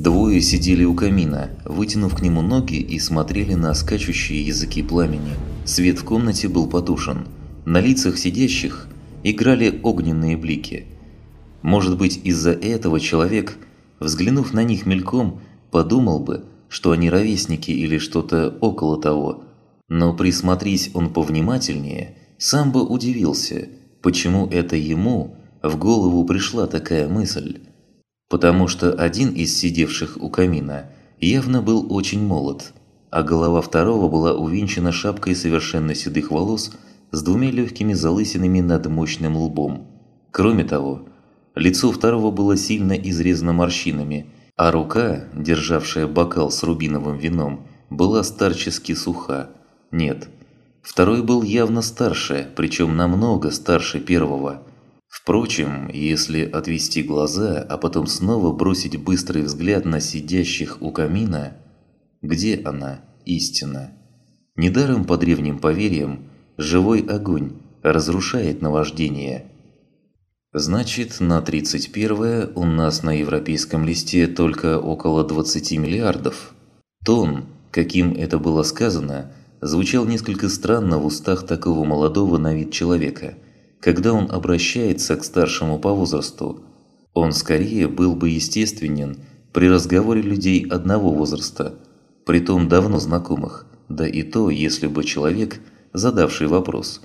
Двое сидели у камина, вытянув к нему ноги и смотрели на скачущие языки пламени. Свет в комнате был потушен. На лицах сидящих играли огненные блики. Может быть, из-за этого человек, взглянув на них мельком, подумал бы, что они ровесники или что-то около того. Но присмотрись он повнимательнее, сам бы удивился, почему это ему в голову пришла такая мысль. Потому что один из сидевших у камина явно был очень молод, а голова второго была увенчана шапкой совершенно седых волос с двумя легкими залысинами над мощным лбом. Кроме того, лицо второго было сильно изрезано морщинами, а рука, державшая бокал с рубиновым вином, была старчески суха. Нет, второй был явно старше, причем намного старше первого. Впрочем, если отвести глаза, а потом снова бросить быстрый взгляд на сидящих у камина, где она, истина? Недаром по древним поверьям живой огонь разрушает наваждение. Значит, на 31 у нас на европейском листе только около 20 миллиардов. Тон, каким это было сказано, звучал несколько странно в устах такого молодого на вид человека – когда он обращается к старшему по возрасту. Он скорее был бы естественен при разговоре людей одного возраста, притом давно знакомых, да и то, если бы человек, задавший вопрос,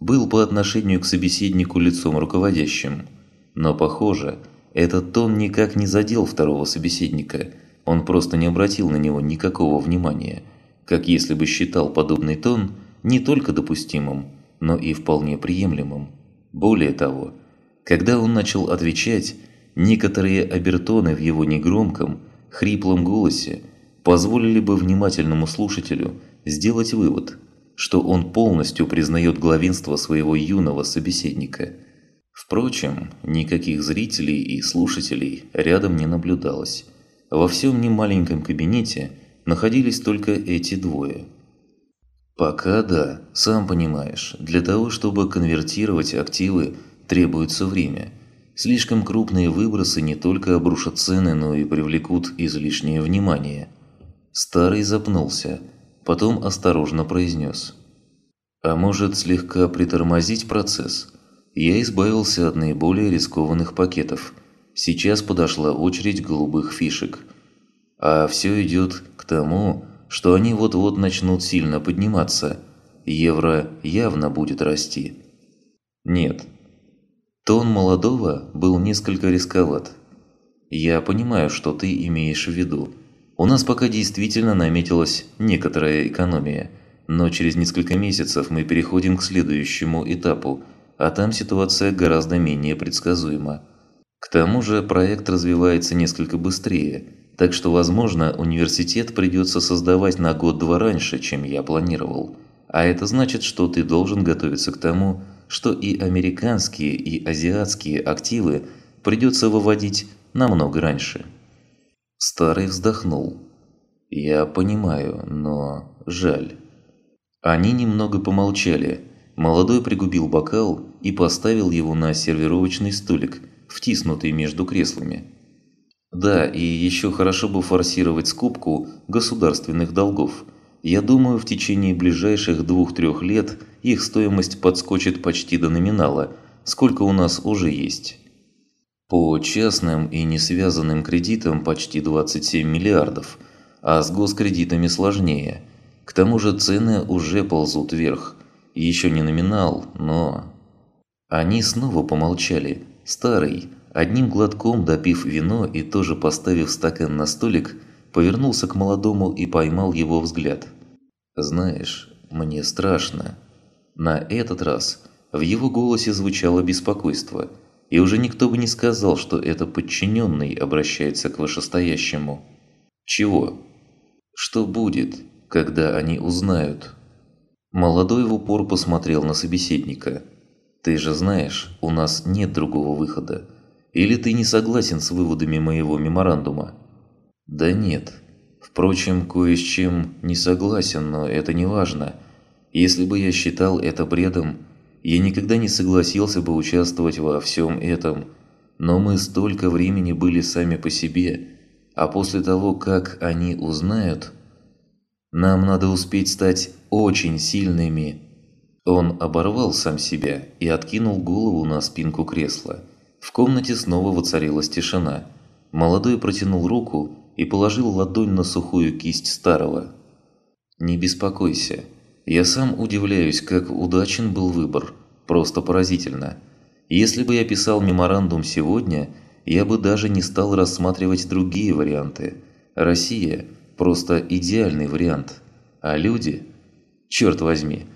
был по отношению к собеседнику лицом руководящим. Но, похоже, этот тон никак не задел второго собеседника, он просто не обратил на него никакого внимания, как если бы считал подобный тон не только допустимым, но и вполне приемлемым. Более того, когда он начал отвечать, некоторые обертоны в его негромком, хриплом голосе позволили бы внимательному слушателю сделать вывод, что он полностью признает главенство своего юного собеседника. Впрочем, никаких зрителей и слушателей рядом не наблюдалось. Во всем немаленьком кабинете находились только эти двое – Пока да, сам понимаешь, для того, чтобы конвертировать активы, требуется время. Слишком крупные выбросы не только обрушат цены, но и привлекут излишнее внимание. Старый запнулся, потом осторожно произнес. А может слегка притормозить процесс? Я избавился от наиболее рискованных пакетов. Сейчас подошла очередь голубых фишек. А все идет к тому, что они вот-вот начнут сильно подниматься. Евро явно будет расти. Нет. Тон молодого был несколько рисковат. Я понимаю, что ты имеешь в виду. У нас пока действительно наметилась некоторая экономия, но через несколько месяцев мы переходим к следующему этапу, а там ситуация гораздо менее предсказуема. К тому же проект развивается несколько быстрее – так что, возможно, университет придется создавать на год-два раньше, чем я планировал. А это значит, что ты должен готовиться к тому, что и американские, и азиатские активы придется выводить намного раньше. Старый вздохнул. «Я понимаю, но жаль». Они немного помолчали. Молодой пригубил бокал и поставил его на сервировочный столик, втиснутый между креслами. Да, и еще хорошо бы форсировать скупку государственных долгов. Я думаю, в течение ближайших двух-трех лет их стоимость подскочит почти до номинала, сколько у нас уже есть. По частным и не связанным кредитам почти 27 миллиардов, а с госкредитами сложнее. К тому же цены уже ползут вверх. Еще не номинал, но... Они снова помолчали. Старый, Одним глотком допив вино и тоже поставив стакан на столик, повернулся к молодому и поймал его взгляд. «Знаешь, мне страшно». На этот раз в его голосе звучало беспокойство, и уже никто бы не сказал, что это подчиненный обращается к вышестоящему. «Чего? Что будет, когда они узнают?» Молодой в упор посмотрел на собеседника. «Ты же знаешь, у нас нет другого выхода. Или ты не согласен с выводами моего меморандума? Да нет. Впрочем, кое с чем не согласен, но это не важно. Если бы я считал это бредом, я никогда не согласился бы участвовать во всем этом. Но мы столько времени были сами по себе, А после того, как они узнают, нам надо успеть стать очень сильными. Он оборвал сам себя и откинул голову на спинку кресла. В комнате снова воцарилась тишина. Молодой протянул руку и положил ладонь на сухую кисть старого. «Не беспокойся. Я сам удивляюсь, как удачен был выбор. Просто поразительно. Если бы я писал меморандум сегодня, я бы даже не стал рассматривать другие варианты. Россия – просто идеальный вариант. А люди? Черт возьми,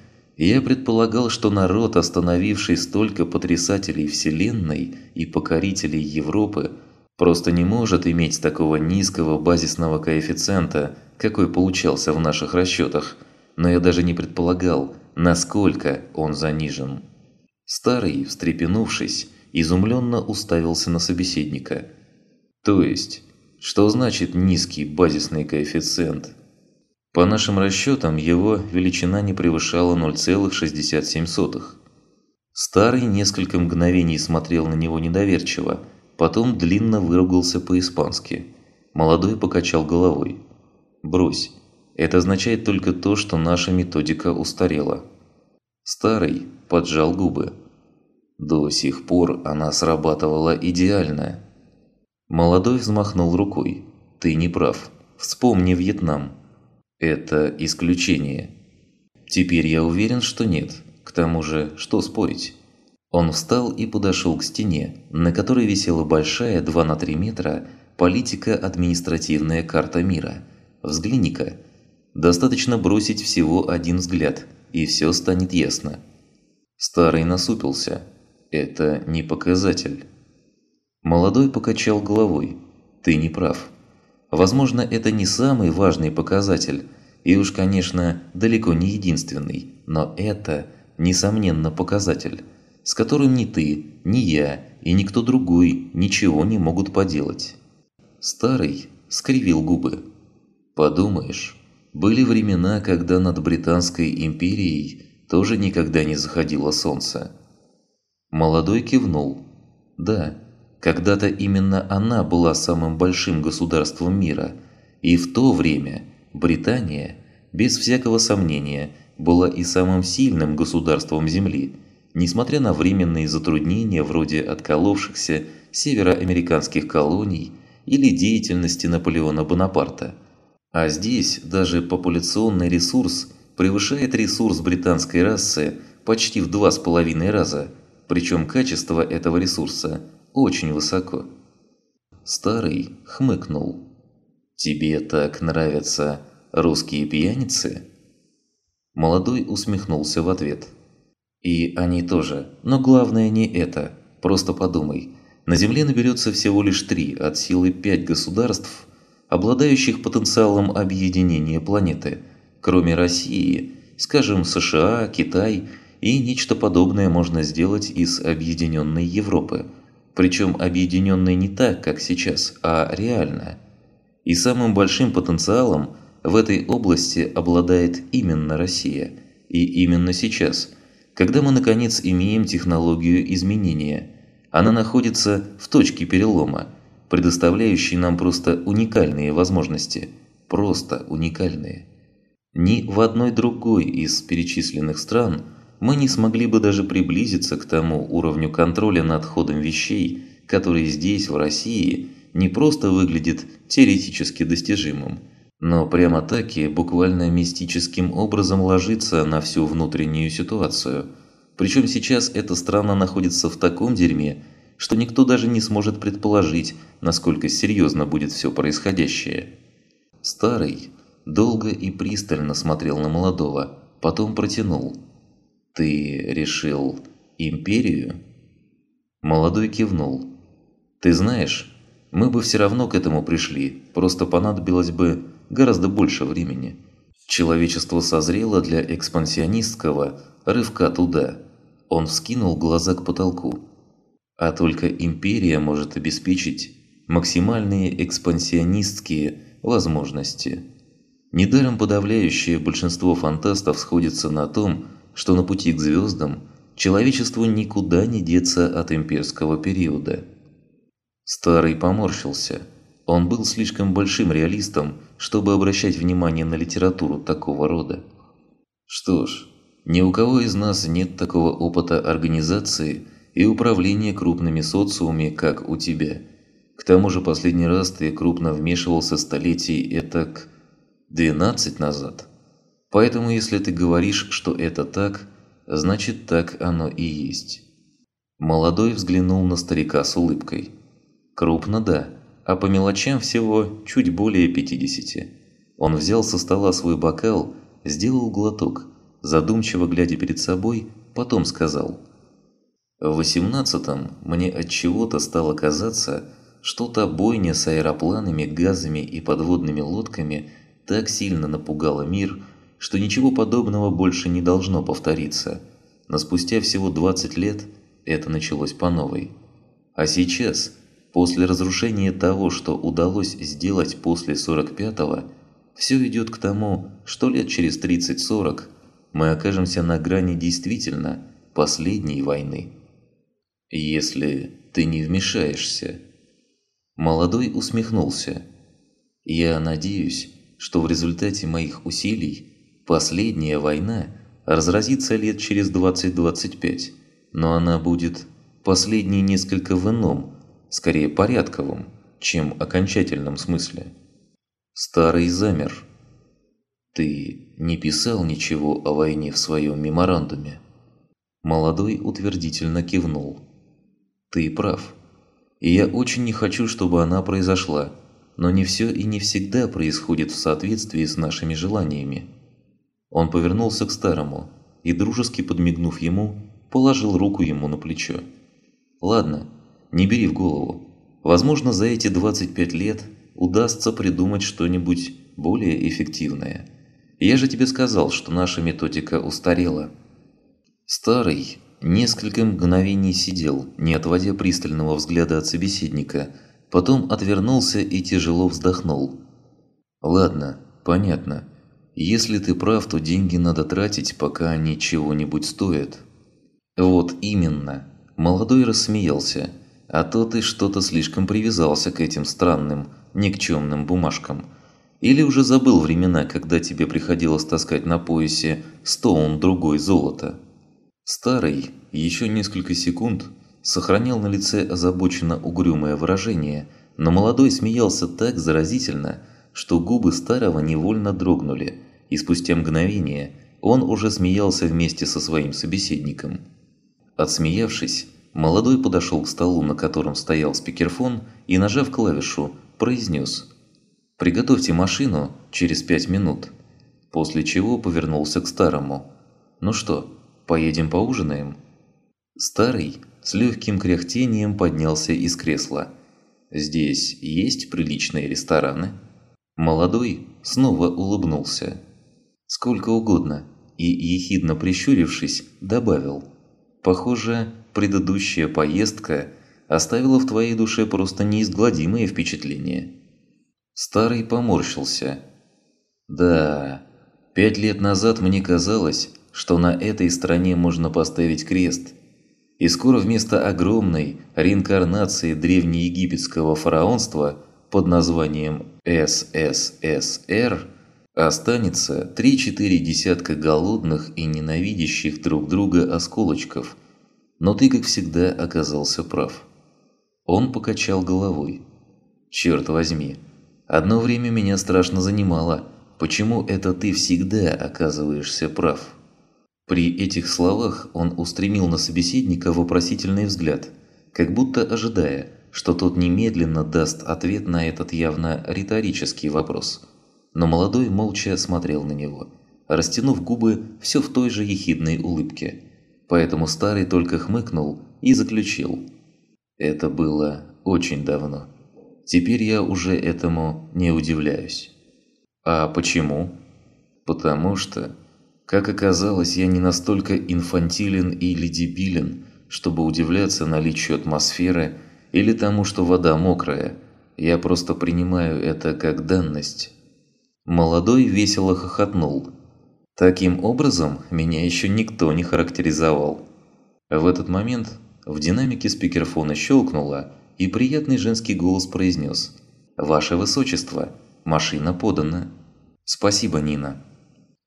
я предполагал, что народ, остановивший столько потрясателей Вселенной и покорителей Европы, просто не может иметь такого низкого базисного коэффициента, какой получался в наших расчетах, но я даже не предполагал, насколько он занижен. Старый, встрепенувшись, изумленно уставился на собеседника. То есть, что значит низкий базисный коэффициент? По нашим расчетам, его величина не превышала 0,67. Старый несколько мгновений смотрел на него недоверчиво, потом длинно выругался по-испански. Молодой покачал головой. «Брось, это означает только то, что наша методика устарела». Старый поджал губы. До сих пор она срабатывала идеально. Молодой взмахнул рукой. «Ты не прав. Вспомни Вьетнам». Это исключение. Теперь я уверен, что нет. К тому же, что спорить? Он встал и подошел к стене, на которой висела большая 2 на 3 метра политика-административная карта мира. Взгляни-ка. Достаточно бросить всего один взгляд, и все станет ясно. Старый насупился. Это не показатель. Молодой покачал головой. Ты не прав. Возможно, это не самый важный показатель, и уж, конечно, далеко не единственный, но это, несомненно, показатель, с которым ни ты, ни я и никто другой ничего не могут поделать. Старый скривил губы. Подумаешь, были времена, когда над Британской империей тоже никогда не заходило солнце. Молодой кивнул. Да, когда-то именно она была самым большим государством мира, и в то время Британия, без всякого сомнения, была и самым сильным государством Земли, несмотря на временные затруднения вроде отколовшихся североамериканских колоний или деятельности Наполеона Бонапарта. А здесь даже популяционный ресурс превышает ресурс британской расы почти в два с половиной раза, причем качество этого ресурса – очень высоко. Старый хмыкнул. «Тебе так нравятся русские пьяницы?» Молодой усмехнулся в ответ. «И они тоже. Но главное не это. Просто подумай. На Земле наберется всего лишь три от силы пять государств, обладающих потенциалом объединения планеты, кроме России, скажем, США, Китай, и нечто подобное можно сделать из объединенной Европы – причем объединенной не так, как сейчас, а реально. И самым большим потенциалом в этой области обладает именно Россия. И именно сейчас, когда мы наконец имеем технологию изменения. Она находится в точке перелома, предоставляющей нам просто уникальные возможности. Просто уникальные. Ни в одной другой из перечисленных стран – мы не смогли бы даже приблизиться к тому уровню контроля над ходом вещей, который здесь, в России, не просто выглядит теоретически достижимым, но прямо-таки буквально мистическим образом ложится на всю внутреннюю ситуацию. Причем сейчас эта страна находится в таком дерьме, что никто даже не сможет предположить, насколько серьезно будет все происходящее. Старый долго и пристально смотрел на молодого, потом протянул – «Ты решил империю?» Молодой кивнул. «Ты знаешь, мы бы все равно к этому пришли, просто понадобилось бы гораздо больше времени. Человечество созрело для экспансионистского рывка туда». Он вскинул глаза к потолку. «А только империя может обеспечить максимальные экспансионистские возможности». Недаром подавляющее большинство фантастов сходится на том, что на пути к звездам человечеству никуда не деться от имперского периода. Старый поморщился. Он был слишком большим реалистом, чтобы обращать внимание на литературу такого рода. Что ж, ни у кого из нас нет такого опыта организации и управления крупными социумами, как у тебя. К тому же последний раз ты крупно вмешивался столетий этак 12 назад. Поэтому если ты говоришь, что это так, значит так оно и есть. Молодой взглянул на старика с улыбкой. Крупно да, а по мелочам всего чуть более 50. Он взял со стола свой бокал, сделал глоток, задумчиво глядя перед собой, потом сказал. В восемнадцатом мне от чего-то стало казаться, что та бойня с аэропланами, газами и подводными лодками так сильно напугала мир, что ничего подобного больше не должно повториться. Но спустя всего 20 лет это началось по новой. А сейчас, после разрушения того, что удалось сделать после 45-го, все идет к тому, что лет через 30-40 мы окажемся на грани действительно последней войны. Если ты не вмешаешься. Молодой усмехнулся. Я надеюсь, что в результате моих усилий последняя война разразится лет через 20-25, но она будет последней несколько в ином, скорее порядковом, чем окончательном смысле. Старый замер. Ты не писал ничего о войне в своем меморандуме? Молодой утвердительно кивнул. Ты прав. И я очень не хочу, чтобы она произошла, но не все и не всегда происходит в соответствии с нашими желаниями. Он повернулся к старому и, дружески подмигнув ему, положил руку ему на плечо. «Ладно, не бери в голову. Возможно, за эти 25 лет удастся придумать что-нибудь более эффективное. Я же тебе сказал, что наша методика устарела. Старый несколько мгновений сидел, не отводя пристального взгляда от собеседника, потом отвернулся и тяжело вздохнул. «Ладно, понятно. Если ты прав, то деньги надо тратить, пока они чего-нибудь стоят». «Вот именно». Молодой рассмеялся. «А то ты что-то слишком привязался к этим странным, никчемным бумажкам». Или уже забыл времена, когда тебе приходилось таскать на поясе стоун другой золота? Старый, еще несколько секунд, сохранял на лице озабоченно угрюмое выражение, но молодой смеялся так заразительно, что губы старого невольно дрогнули, и спустя мгновение он уже смеялся вместе со своим собеседником. Отсмеявшись, молодой подошел к столу, на котором стоял спикерфон, и, нажав клавишу, произнес Приготовьте машину через пять минут». После чего повернулся к старому. «Ну что, поедем поужинаем?» Старый с легким кряхтением поднялся из кресла. «Здесь есть приличные рестораны?» Молодой снова улыбнулся. «Сколько угодно», и, ехидно прищурившись, добавил. «Похоже, предыдущая поездка оставила в твоей душе просто неизгладимые впечатления». Старый поморщился. Да, пять лет назад мне казалось, что на этой стране можно поставить крест. И скоро вместо огромной реинкарнации древнеегипетского фараонства под названием СССР останется три-четыре десятка голодных и ненавидящих друг друга осколочков. Но ты, как всегда, оказался прав. Он покачал головой. Черт возьми, Одно время меня страшно занимало, почему это ты всегда оказываешься прав. При этих словах он устремил на собеседника вопросительный взгляд, как будто ожидая, что тот немедленно даст ответ на этот явно риторический вопрос. Но молодой молча смотрел на него, растянув губы все в той же ехидной улыбке. Поэтому старый только хмыкнул и заключил. Это было очень давно. Теперь я уже этому не удивляюсь. А почему? Потому что, как оказалось, я не настолько инфантилен или дебилен, чтобы удивляться наличию атмосферы или тому, что вода мокрая. Я просто принимаю это как данность. Молодой весело хохотнул. Таким образом, меня еще никто не характеризовал. В этот момент в динамике спикерфона щелкнуло, и приятный женский голос произнес «Ваше Высочество, машина подана». «Спасибо, Нина».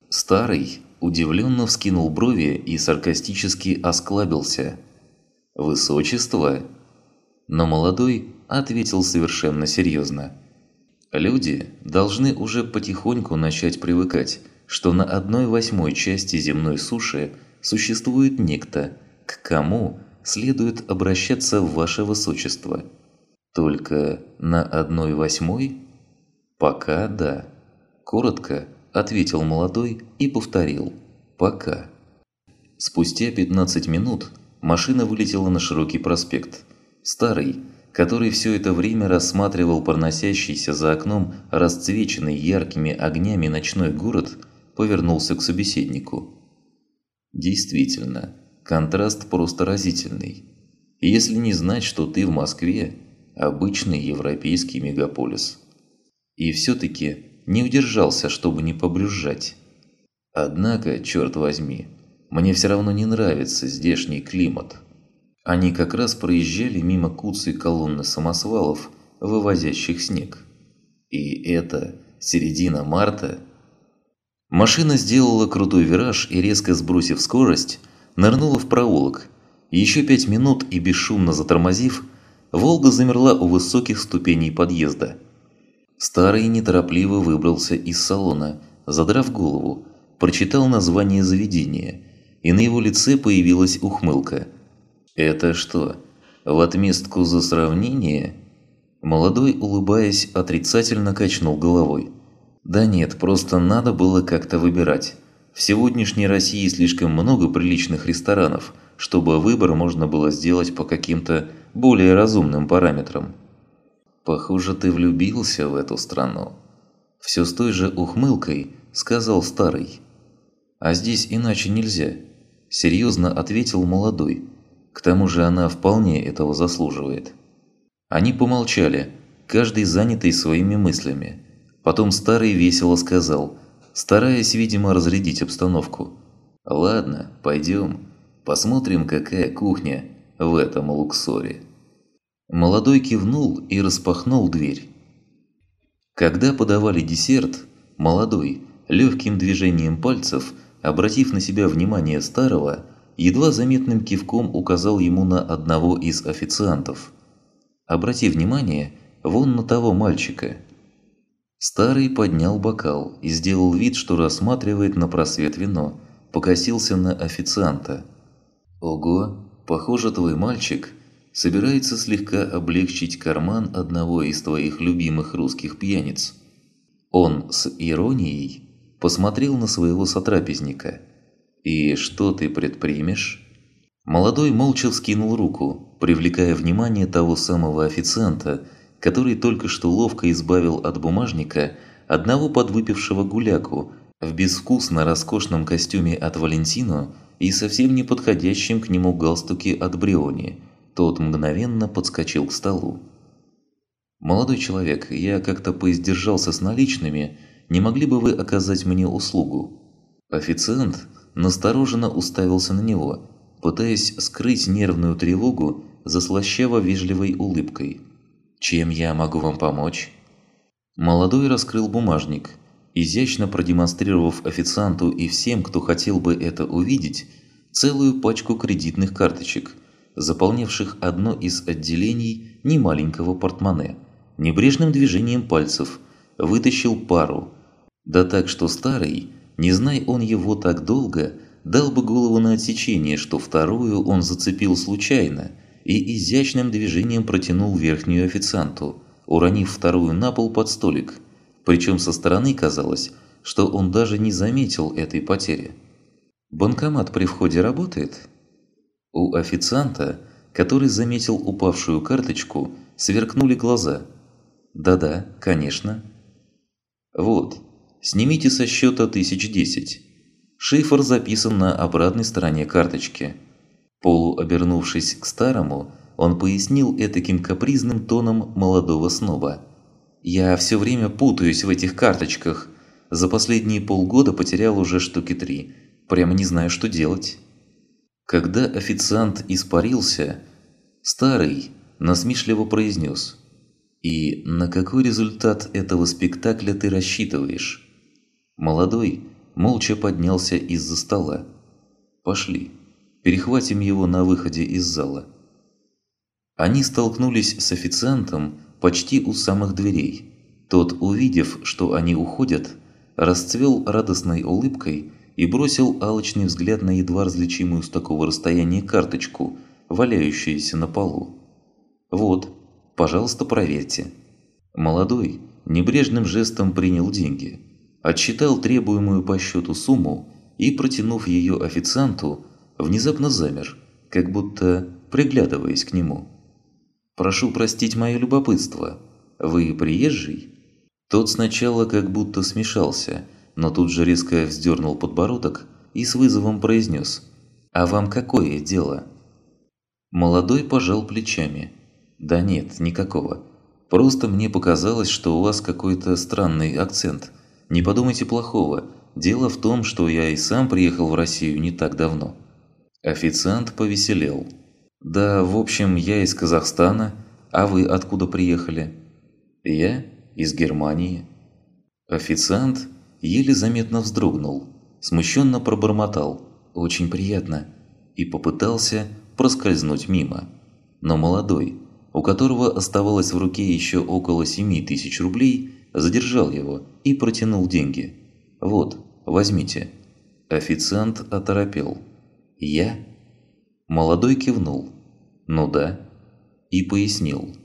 Старый удивленно вскинул брови и саркастически осклабился. «Высочество?» Но молодой ответил совершенно серьезно. Люди должны уже потихоньку начать привыкать, что на одной восьмой части земной суши существует некто, к кому следует обращаться в ваше высочество. Только на одной восьмой? Пока да. Коротко ответил молодой и повторил. Пока. Спустя 15 минут машина вылетела на широкий проспект. Старый, который все это время рассматривал проносящийся за окном расцвеченный яркими огнями ночной город, повернулся к собеседнику. Действительно, контраст просто разительный. Если не знать, что ты в Москве, обычный европейский мегаполис. И все-таки не удержался, чтобы не побрюзжать. Однако, черт возьми, мне все равно не нравится здешний климат. Они как раз проезжали мимо куцей колонны самосвалов, вывозящих снег. И это середина марта. Машина сделала крутой вираж и, резко сбросив скорость, нырнула в проулок. Еще пять минут и бесшумно затормозив, «Волга» замерла у высоких ступеней подъезда. Старый неторопливо выбрался из салона, задрав голову, прочитал название заведения, и на его лице появилась ухмылка – «Это что, в отместку за сравнение?» Молодой, улыбаясь, отрицательно качнул головой. «Да нет, просто надо было как-то выбирать. В сегодняшней России слишком много приличных ресторанов, чтобы выбор можно было сделать по каким-то более разумным параметрам». «Похоже, ты влюбился в эту страну». Все с той же ухмылкой сказал старый. «А здесь иначе нельзя», – серьезно ответил молодой к тому же она вполне этого заслуживает. Они помолчали, каждый занятый своими мыслями. Потом старый весело сказал, стараясь, видимо, разрядить обстановку. «Ладно, пойдем, посмотрим, какая кухня в этом луксоре». Молодой кивнул и распахнул дверь. Когда подавали десерт, молодой, легким движением пальцев, обратив на себя внимание старого, едва заметным кивком указал ему на одного из официантов. «Обрати внимание, вон на того мальчика». Старый поднял бокал и сделал вид, что рассматривает на просвет вино, покосился на официанта. «Ого, похоже, твой мальчик собирается слегка облегчить карман одного из твоих любимых русских пьяниц». Он с иронией посмотрел на своего сотрапезника – «И что ты предпримешь?» Молодой молча вскинул руку, привлекая внимание того самого официанта, который только что ловко избавил от бумажника одного подвыпившего гуляку в безвкусно роскошном костюме от Валентино и совсем не подходящем к нему галстуке от Бриони. Тот мгновенно подскочил к столу. «Молодой человек, я как-то поиздержался с наличными, не могли бы вы оказать мне услугу?» Официант настороженно уставился на него, пытаясь скрыть нервную тревогу за слащаво-вежливой улыбкой. «Чем я могу вам помочь?» Молодой раскрыл бумажник, изящно продемонстрировав официанту и всем, кто хотел бы это увидеть, целую пачку кредитных карточек, заполнявших одно из отделений немаленького портмоне. Небрежным движением пальцев вытащил пару, да так что старый – не знай он его так долго, дал бы голову на отсечение, что вторую он зацепил случайно и изящным движением протянул верхнюю официанту, уронив вторую на пол под столик. Причем со стороны казалось, что он даже не заметил этой потери. «Банкомат при входе работает?» У официанта, который заметил упавшую карточку, сверкнули глаза. «Да-да, конечно». «Вот, Снимите со счета 1010. Шифр записан на обратной стороне карточки. Полуобернувшись к старому, он пояснил этаким капризным тоном молодого сноба. «Я все время путаюсь в этих карточках. За последние полгода потерял уже штуки три. Прямо не знаю, что делать». Когда официант испарился, старый насмешливо произнес. И на какой результат этого спектакля ты рассчитываешь? Молодой молча поднялся из-за стола. Пошли, перехватим его на выходе из зала. Они столкнулись с официантом почти у самых дверей. Тот, увидев, что они уходят, расцвел радостной улыбкой и бросил алчный взгляд на едва различимую с такого расстояния карточку, валяющуюся на полу. «Вот, пожалуйста, проверьте». Молодой небрежным жестом принял деньги, отсчитал требуемую по счету сумму и, протянув ее официанту, внезапно замер, как будто приглядываясь к нему. «Прошу простить мое любопытство. Вы приезжий?» Тот сначала как будто смешался, но тут же резко вздернул подбородок и с вызовом произнес «А вам какое дело?» Молодой пожал плечами. «Да нет, никакого. Просто мне показалось, что у вас какой-то странный акцент. Не подумайте плохого. Дело в том, что я и сам приехал в Россию не так давно». Официант повеселел. «Да, в общем, я из Казахстана. А вы откуда приехали?» «Я? Из Германии». Официант еле заметно вздрогнул, смущенно пробормотал «Очень приятно» и попытался проскользнуть мимо. Но молодой, у которого оставалось в руке еще около 7 тысяч рублей, задержал его и протянул деньги. «Вот, возьмите». Официант оторопел. «Я?» Молодой кивнул. «Ну да». И пояснил.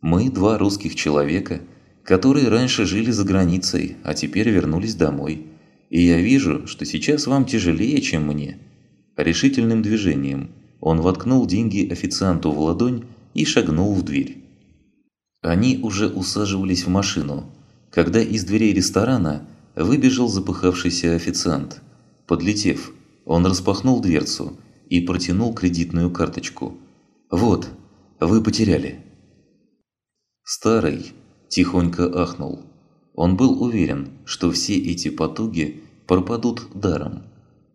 «Мы два русских человека, которые раньше жили за границей, а теперь вернулись домой. И я вижу, что сейчас вам тяжелее, чем мне». Решительным движением он воткнул деньги официанту в ладонь и шагнул в дверь. Они уже усаживались в машину, когда из дверей ресторана выбежал запыхавшийся официант. Подлетев, он распахнул дверцу – и протянул кредитную карточку. «Вот, вы потеряли». Старый тихонько ахнул. Он был уверен, что все эти потуги пропадут даром.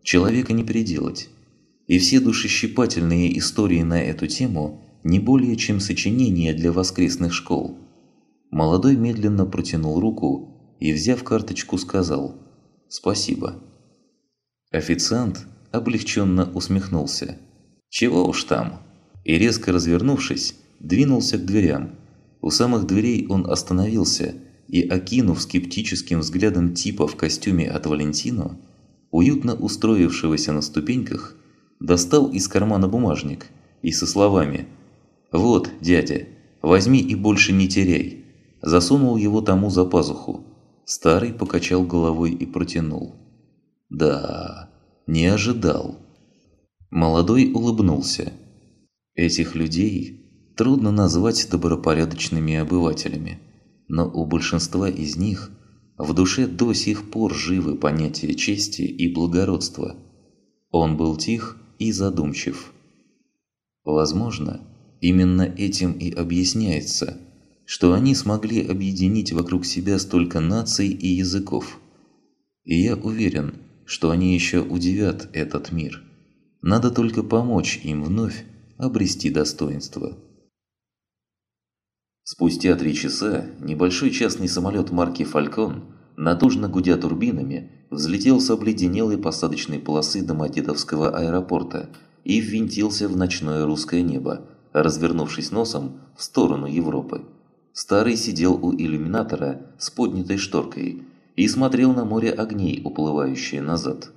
Человека не переделать. И все душещипательные истории на эту тему не более чем сочинения для воскресных школ. Молодой медленно протянул руку и, взяв карточку, сказал «Спасибо». Официант облегченно усмехнулся. «Чего уж там?» И резко развернувшись, двинулся к дверям. У самых дверей он остановился и, окинув скептическим взглядом типа в костюме от Валентино, уютно устроившегося на ступеньках, достал из кармана бумажник и со словами «Вот, дядя, возьми и больше не теряй», засунул его тому за пазуху. Старый покачал головой и протянул. «Да, не ожидал. Молодой улыбнулся. Этих людей трудно назвать добропорядочными обывателями, но у большинства из них в душе до сих пор живы понятия чести и благородства. Он был тих и задумчив. Возможно, именно этим и объясняется, что они смогли объединить вокруг себя столько наций и языков. И я уверен, что они еще удивят этот мир. Надо только помочь им вновь обрести достоинство. Спустя три часа небольшой частный самолет марки «Фалькон», натужно гудя турбинами, взлетел с обледенелой посадочной полосы Домодедовского аэропорта и ввинтился в ночное русское небо, развернувшись носом в сторону Европы. Старый сидел у иллюминатора с поднятой шторкой – и смотрел на море огней, уплывающее назад.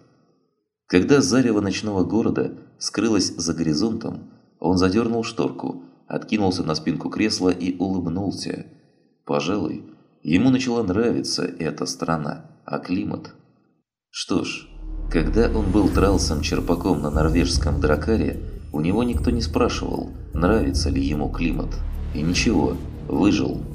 Когда зарево ночного города скрылось за горизонтом, он задернул шторку, откинулся на спинку кресла и улыбнулся. Пожалуй, ему начала нравиться эта страна, а климат... Что ж, когда он был тралсом черпаком на норвежском дракаре, у него никто не спрашивал, нравится ли ему климат. И ничего, выжил.